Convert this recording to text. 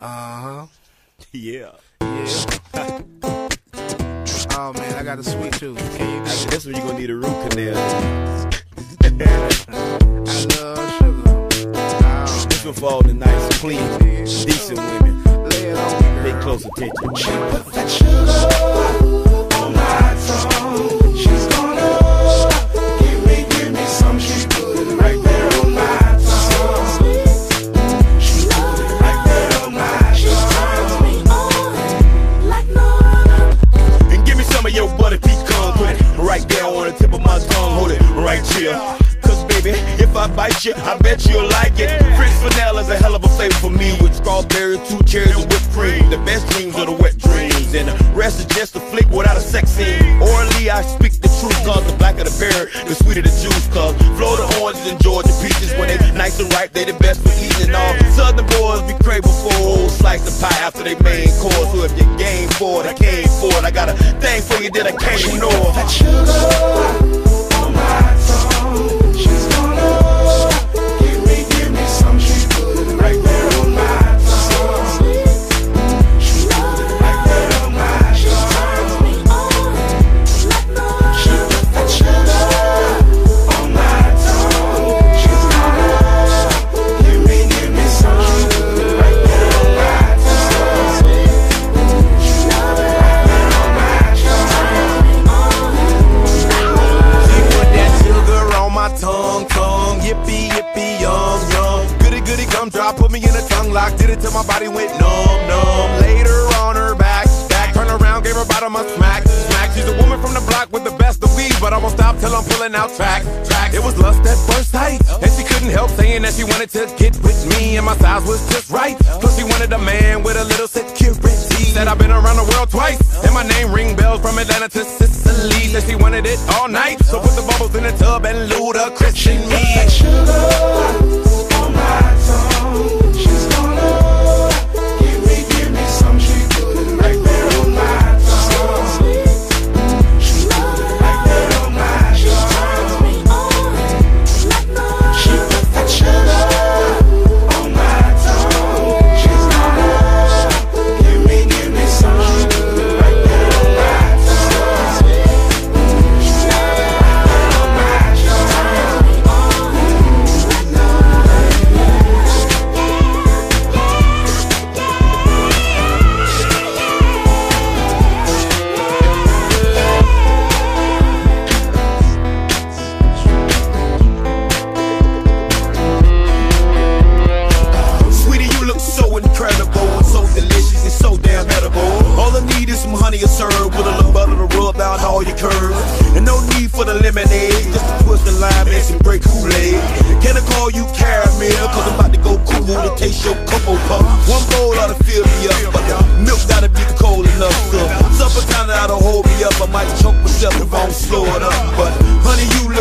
Uh huh. Yeah. Yeah. oh man, I got a sweet tooth. Can you That's, that's when you're gonna need a root canal. I love sugar. Oh, This one for all the nice, clean, decent women. lay it on Pay close attention. Put that sugar Right here. Cause baby, if I bite you, I bet you'll like it. French vanilla is a hell of a flavor for me. With strawberry, two cherries, and whipped cream. The best dreams are the wet dreams. And the rest is just a flick without a sex scene. Orally, I speak the truth. Cause the blacker the berry, the sweeter the juice. Cause Florida oranges and Georgia peaches, when they nice and ripe, they the best for eating. All southern boys be craving for old slice of pie after they main course. So if you game for it, I came for it. I got a thing for you that I can't ignore. Sugar in lock. Did it till my body went numb, numb. Later on her back, back. Turn around, gave her bottom a smack, smack. She's a woman from the block with the best of weed, but I won't stop till I'm pulling out track, track. It was lust at first sight, and she couldn't help saying that she wanted to get with me, and my size was just right. Plus she wanted a man with a little security. Said I've been around the world twice, and my name ring bells from Atlanta to Sicily. Said she wanted it all night, so put the bubbles in the tub and Ludacris in me. Honey with a little butter to rub down all your curves. And no need for the lemonade, just a twist of lime and some great Kool-Aid. Can I call you caramel? Cause I'm about to go cool to taste your cocoa puff. One bowl ought to fill me up, but the milk gotta be cold enough. So supper time ought to hold me up. I might choke myself if I don't slow it up. But honey, you